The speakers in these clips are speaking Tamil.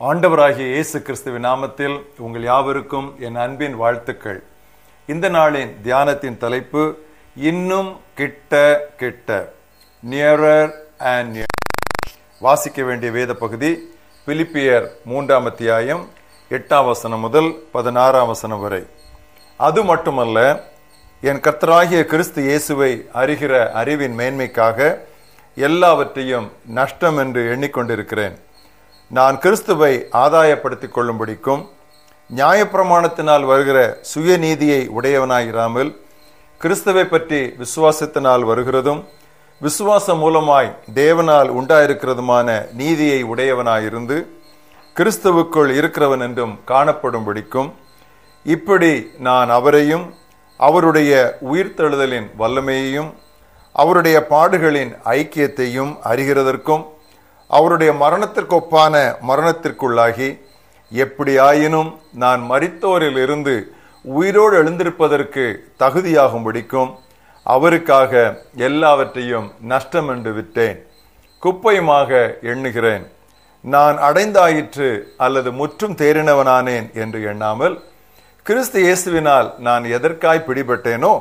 ஆண்டவராகிய இயேசு கிறிஸ்துவின் நாமத்தில் உங்கள் யாவருக்கும் என் அன்பின் வாழ்த்துக்கள். இந்த நாளின் தியானத்தின் தலைப்பு இன்னும் கிட்ட கிட்ட நியரர் அண்ட் வாசிக்க வேண்டிய வேத பகுதி பிலிப்பியர் மூன்றாம் அத்தியாயம் எட்டாம் வசனம் முதல் பதினாறாம் வசனம் வரை. அது மட்டுமல்ல என் கர்த்தராகிய கிறிஸ்து இயேசுவை அறிகிற அறிவின் மேன்மைக்காக எல்லாவற்றையும் நஷ்டம் என்று எண்ணிக்கொண்டிருக்கிறேன். நான் கிறிஸ்துவை ஆதாயப்படுத்திக் கொள்ளும்படிக்கும் நியாயப்பிரமாணத்தினால் வருகிற சுயநீதியை உடையவனாயிராமல் கிறிஸ்துவை பற்றி விசுவாசத்தினால் வருகிறதும் விசுவாசம் மூலமாய் தேவனால் உண்டாயிருக்கிறதுமான நீதியை உடையவனாயிருந்து கிறிஸ்துவுக்குள் இருக்கிறவன் என்றும் காணப்படும்படிக்கும் இப்படி நான் அவரையும் அவருடைய உயிர்த்தெழுதலின் வல்லமையையும் அவருடைய பாடுகளின் ஐக்கியத்தையும் அறிகிறதற்கும் அவருடைய மரணத்திற்கொப்பான மரணத்திற்குள்ளாகி எப்படியாயினும் நான் மறித்தோரில் இருந்து உயிரோடு எழுந்திருப்பதற்கு தகுதியாகும்படிக்கும் அவருக்காக எல்லாவற்றையும் நஷ்டம் என்று விட்டேன். குப்பையுமாக எண்ணுகிறேன். நான் அடைந்தாயிற்று அல்லது முற்றும் தேறினவனானேன் என்று எண்ணாமல் கிறிஸ்து இயேசுவினால் நான் எதற்காய் பிடிபட்டேனோ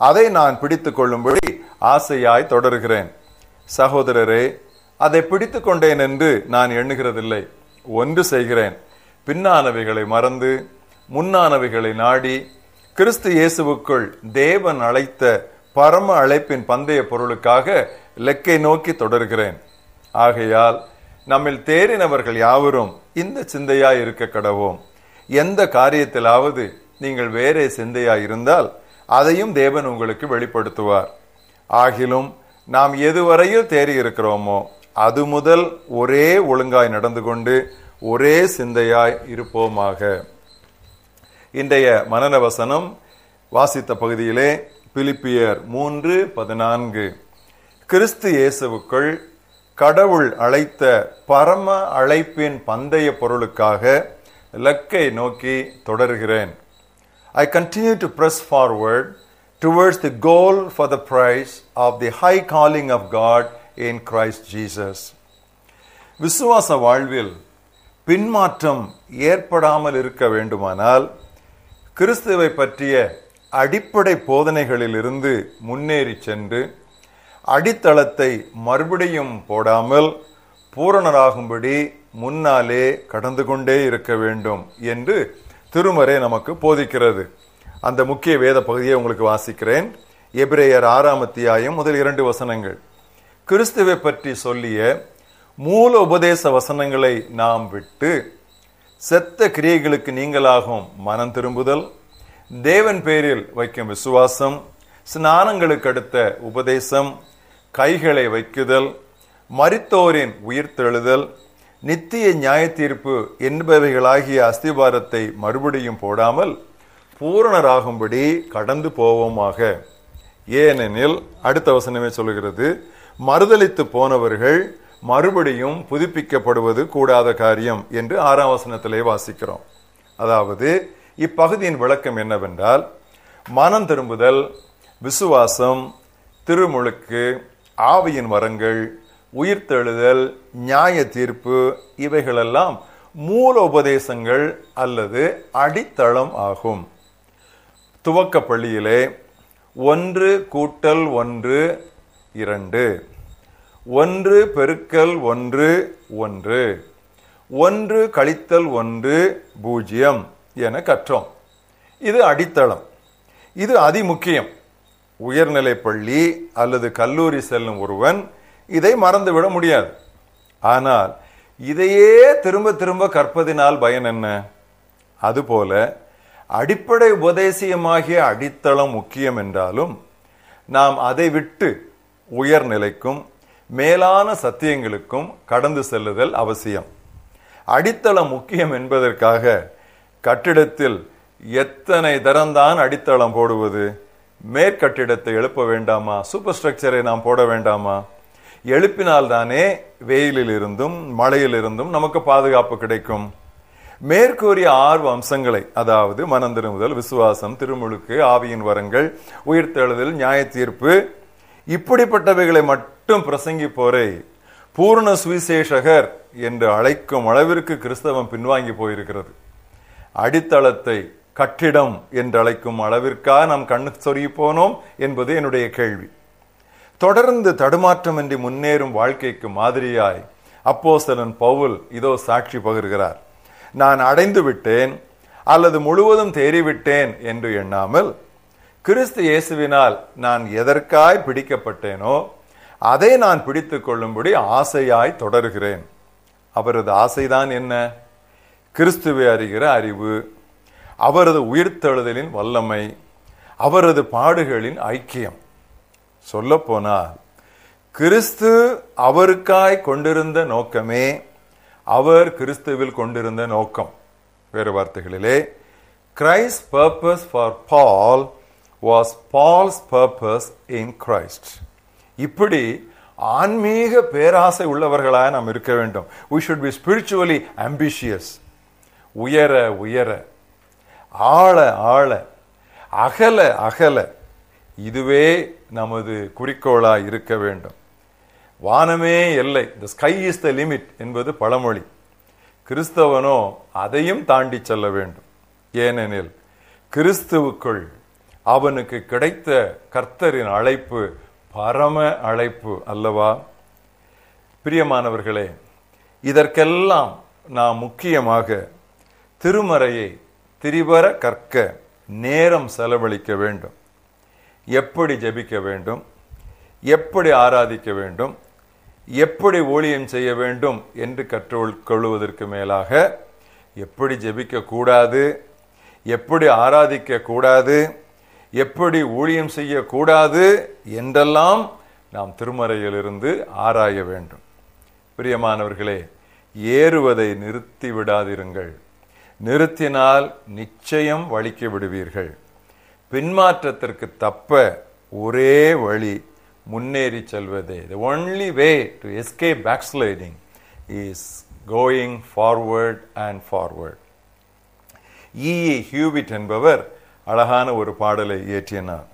அதை நான் பிடித்து கொள்ளும்படி ஆசையாய் தொடர்கிறேன். சகோதரரே அதை பிடித்து கொண்டேன் என்று நான் எண்ணுகிறதில்லை. ஒன்று செய்கிறேன். பின்னானவைகளை மறந்து முன்னானவைகளை நாடி கிறிஸ்து இயேசுவுக்குள் தேவன் அழைத்த பரம அழைப்பின் பந்தய பொருளுக்காக லெக்கை நோக்கி தொடர்கிறேன். ஆகையால் நம்மில் தேறினவர்கள் யாவரும் இந்த சிந்தையாய் இருக்க கடவோம். எந்த காரியத்திலாவது நீங்கள் வேறே சிந்தையாய் இருந்தால் அதையும் தேவன் உங்களுக்கு வெளிப்படுத்துவார். ஆகிலும் நாம் எதுவரையில் தேறி இருக்கிறோமோ அது முதல் ஒரே ஒழுங்காய் நடந்து கொண்டு ஒரே சிந்தையாய் இருப்போமாக. இன்றைய மனன வசனம் வாசித்த பகுதியிலே பிலிப்பியர் மூன்று பதினான்கு. கிறிஸ்து இயேசுவுக்குள் கடவுள் அழைத்த பரம அழைப்பின் பந்தய பொருளுக்காக லக்கை நோக்கி தொடர்கிறேன். I continue to press forward towards the goal for the prize of the high calling of God in Christ Jesus விசுவாச வாழ்வில் பின்மாற்றம் ஏற்படாமல் இருக்க வேண்டுமானால் கிறிஸ்துவை பற்றிய அடிப்படை போதனைகளில் இருந்து முன்னேறி சென்று அடித்தளத்தை மறுபடியும் போடாமல் பூரணராகும்படி முன்னாலே கடந்து கொண்டே இருக்க வேண்டும் என்று திருமறை நமக்கு போதிக்கிறது. அந்த முக்கிய வேத பகுதியை உங்களுக்கு வாசிக்கிறேன். எபிரேயர் ஆறாம் அத்தியாயம் முதல் இரண்டு வசனங்கள். கிறிஸ்துவை பற்றி சொல்லிய மூல உபதேச வசனங்களை நாம் விட்டு செத்த கிரியைகளுக்கு நீங்களாகும் மனம் திரும்புதல் தேவன் பேரில் வைக்கும் விசுவாசம் ஸ்நானங்களுக்கு அடுத்த உபதேசம் கைகளை வைக்குதல் மரித்தோரின் உயிர்த்தெழுதல் நித்திய நியாய தீர்ப்பு என்பவைகளாகிய அஸ்திபாரத்தை மறுபடியும் போடாமல் பூரணராகும்படி கடந்து போவோமாக. ஏனெனில் அடுத்த வசனமே சொல்லுகிறது மறுதளித்து போனவர்கள் மறுபடியும் புதுப்பிக்கப்படுவது கூடாத காரியம் என்று ஆறாம் வசனத்திலே வாசிக்கிறோம். அதாவது இப்பகுதியின் விளக்கம் என்னவென்றால் மனம் திரும்புதல் விசுவாசம் திருமுழுக்கு ஆவியின் வரங்கள் உயிர்த்தெழுதல் நியாய தீர்ப்பு இவைகளெல்லாம் மூல உபதேசங்கள் அல்லது அடித்தளம் ஆகும். துவக்க பள்ளியிலே ஒன்று கூட்டல் ஒன்று இரண்டு. ஒன்று பெருக்கல் ஒன்று ஒன்று. ஒன்று கழித்தல் ஒன்று பூஜ்ஜியம் என கற்றோம். இது அடித்தளம். இது அதிமுக்கியம். உயர்நிலை பள்ளி அல்லது கல்லூரி செல்லும் ஒருவன் இதை மறந்துவிட முடியாது. ஆனால் இதையே திரும்ப திரும்ப கற்பதினால் பயன் என்ன? அதுபோல அடிப்படை உபதேசியமாகிய அடித்தளம் முக்கியம் என்றாலும் நாம் அதை விட்டு உயர்நிலைக்கும் மேலான சத்தியங்களுக்கும் கடந்து செல்லுதல் அவசியம். அடித்தளம் முக்கியம் என்பதற்காக கட்டிடத்தில் எத்தனை தரம்தான் அடித்தளம் போடுவது? மேற்கட்டிடத்தை எழுப்ப வேண்டாமா? சூப்பர் ஸ்ட்ரக்சரை நாம் போட வேண்டாமா? எழுப்பினால் தானே வெயிலில் இருந்தும் மழையிலிருந்தும் நமக்கு பாதுகாப்பு கிடைக்கும். மேற்கூறிய ஆர்வ அம்சங்களை அதாவது மனம் திரும்புதல் விசுவாசம் திருமுழுக்கு ஆவியின் வரங்கள் உயிர்த்தெழுதல் நியாய தீர்ப்பு இப்படிப்பட்டவைகளை மட்டும் பிரசங்கிப்போரை பூர்ண சுவிசேஷகர் என்று அழைக்கும் அளவிற்கு கிறிஸ்தவம் பின்வாங்கி போயிருக்கிறது. அடித்தளத்தை கட்டிடம் என்று அழைக்கும் அளவிற்கா நாம் கண்ணு சொருகி போனோம் என்பது என்னுடைய கேள்வி. தொடர்ந்து தடுமாற்றமின்றி முன்னேறும் வாழ்க்கைக்கு மாதிரியாய் அப்போசலன் பவுல் இதோ சாட்சி பகிர்கிறார். நான் அடைந்து விட்டேன் அல்லது முழுவதும் தேறிவிட்டேன் என்று எண்ணாமல் கிறிஸ்து இயேசுவினால் நான் எதற்காய் பிடிக்கப்பட்டேனோ அதை நான் பிடித்து கொள்ளும்படி ஆசையாய் தொடர்கிறேன். அவரது ஆசைதான் என்ன? கிறிஸ்துவை அறிகிற அறிவு அவரது உயிர்த்தெழுதலின் வல்லமை அவரது பாடுகளின் ஐக்கியம். சொல்லப்போனால் கிறிஸ்து அவருக்காய் கொண்டிருந்த நோக்கமே அவர் கிறிஸ்துவில் கொண்டிருந்த நோக்கம். வேறு வார்த்தைகளிலே Christ purpose for Paul was Paul's purpose in Christ இப்படி ஆன்மீக பேராசை உள்ளவர்களாக நாம் இருக்க வேண்டும். We should be spiritually ambitious. உயர உயர ஆழ ஆழ அகல அகல. இதுவே நமது குறிக்கோளாக இருக்க வேண்டும். வானமே எல்லை the sky is the limit என்பது பழமொழி. கிறிஸ்தவனோ அதையும் தாண்டி செல்ல வேண்டும். ஏனெனில் கிறிஸ்துவுக்குள் அவனுக்கு கிடைத்த கர்த்தரின் அழைப்பு பரம அழைப்பு அல்லவா? பிரியமானவர்களே இதற்கெல்லாம் நாம் முக்கியமாக திருமறையை திரிவர கற்க நேரம் செலவழிக்க வேண்டும். எப்படி ஜெபிக்க வேண்டும்? எப்படி ஆராதிக்க வேண்டும்? எப்படி ஊழியம் செய்ய வேண்டும் என்று கற்றுக்கொள்வதற்கு மேலாக எப்படி ஜெபிக்க கூடாது? எப்படி ஆராதிக்க கூடாது? எப்படி ஊழியம் செய்யக்கூடாது என்றெல்லாம் நாம் திருமறையிலிருந்து ஆராய வேண்டும். பிரியமானவர்களே ஏறுவதை நிறுத்தி விடாதிருங்கள். நிறுத்தினால் நிச்சயம் வலிக்க விடுவீர்கள். பின்மாற்றத்திற்கு தப்ப ஒரே வழி முன்னேறி செல்வதே. The only way to escape backsliding is going forward and forward E E Hewitt என்பவர் அழகான ஒரு பாடலை இயற்றினார்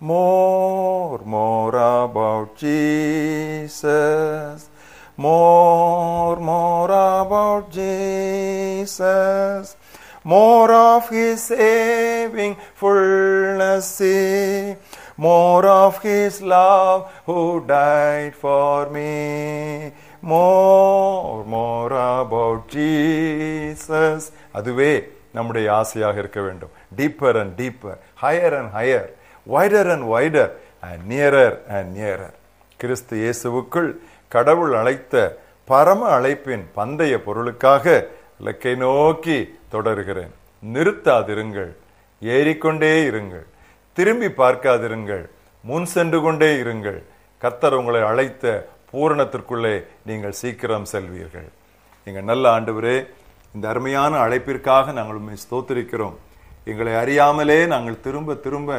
More, more about Jesus. More, more about Jesus. More of His saving fullness. see. More of His love who died for me. More, more about Jesus. அதுவே நம்முடைய ஆசையாக இருக்க வேண்டும். Deeper and deeper higher and higher wider and wider and nearer and nearer கிறிஸ்து இயேசுவுக்குள் கடவுள் அழைத்த பரம அழைப்பின் பந்தய பொருளுக்காக இலக்கை நோக்கி தொடர்கிறேன். நிறுத்தாதிருங்கள் ஏறிக்கொண்டே இருங்கள் திரும்பி பார்க்காதிருங்கள் முன் சென்று கொண்டே இருங்கள். கத்தர் உங்களை அழைத்த பூரணத்திற்குள்ளே நீங்கள் சீக்கிரம் செல்வீர்கள். நீங்கள் நல்ல ஆண்டுவரே இந்த அருமையான அழைப்பிற்காக நாங்கள் உண்மை ஸ்தோத்திருக்கிறோம். எங்களை அறியாமலே நாங்கள் திரும்ப திரும்ப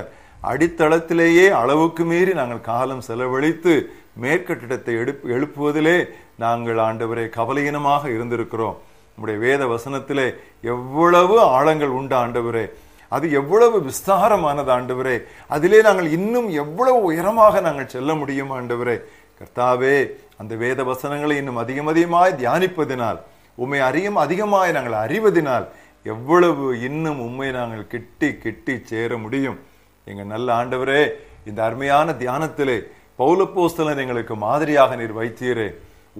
அடித்தளத்திலேயே அளவுக்கு மீறி நாங்கள் காலம் செலவழித்து மேற்கட்டிடத்தை எடுப்பு எழுப்புவதிலே நாங்கள் ஆண்டவரே கவலையினமாக இருந்திருக்கிறோம். நம்முடைய வேத வசனத்திலே எவ்வளவு ஆழங்கள் உண்டு ஆண்டவரே. அது எவ்வளவு விஸ்தாரமானது ஆண்டவரே. அதிலே நாங்கள் இன்னும் எவ்வளவு உயரமாக நாங்கள் செல்ல முடியும் ஆண்டவரே. கர்த்தாவே அந்த வேத வசனங்களை இன்னும் அதிகம் அதிகமாய் தியானிப்பதினால் உண்மை அறியும் அதிகமாய் நாங்கள் அறிவதினால் எவ்வளவு இன்னும் உண்மை நாங்கள் கிட்டி கிட்டி சேர முடியும். எங்கள் நல்ல ஆண்டவரே இந்த அருமையான தியானத்திலே பௌலப்போஸ்தலன் எங்களுக்கு மாதிரியாக நீர் வைத்தீரே.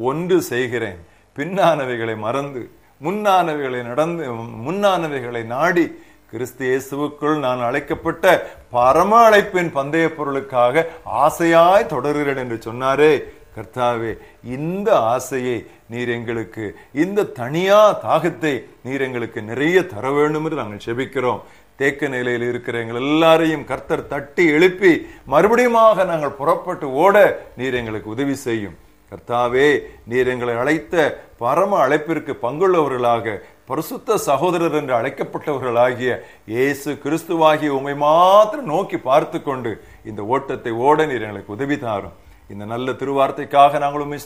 ஒன்று செய்கிறேன். பின்னானவைகளை மறந்து முன்னானவைகளை நடந்து முன்னானவைகளை நாடி கிறிஸ்து இயேசுவுக்குள் நான் அழைக்கப்பட்ட பரம அழைப்பின் பந்தய பொருளுக்காக ஆசையாய் தொடர்கிறேன் என்று சொன்னாரே. கர்த்தாவே இந்த ஆசையை நீர் எங்களுக்கு இந்த தனியா தாகத்தை நீர் எங்களுக்கு நிறைய தர வேண்டும் என்று நாங்கள் செபிக்கிறோம். தேக்க நிலையில் இருக்கிற எங்கள் எல்லாரையும் கர்த்தர் தட்டி எழுப்பி மறுபடியுமாக நாங்கள் புறப்பட்டு ஓட நீர் எங்களுக்கு உதவி செய்யும். கர்த்தாவே நீர் எங்களை அழைத்த பரம அழைப்பிற்கு பங்குள்ளவர்களாக பரிசுத்த சகோதரர் என்று அழைக்கப்பட்டவர்களாகிய இயேசு கிறிஸ்துவாகிய உமை மாத்திரம் நோக்கி பார்த்து கொண்டு இந்த ஓட்டத்தை ஓட நீர் எங்களுக்கு உதவி தாரும். இந்த நல்ல திருவார்த்தைக்காக நாங்கள் உண்மை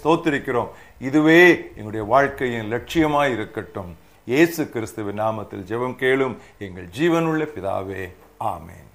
இதுவே எங்களுடைய வாழ்க்கையின் லட்சியமாய் இருக்கட்டும். இயேசு கிறிஸ்துவின் நாமத்தில் ஜெபம் கேளும் எங்கள் ஜீவனுள்ள பிதாவே. ஆமேன்.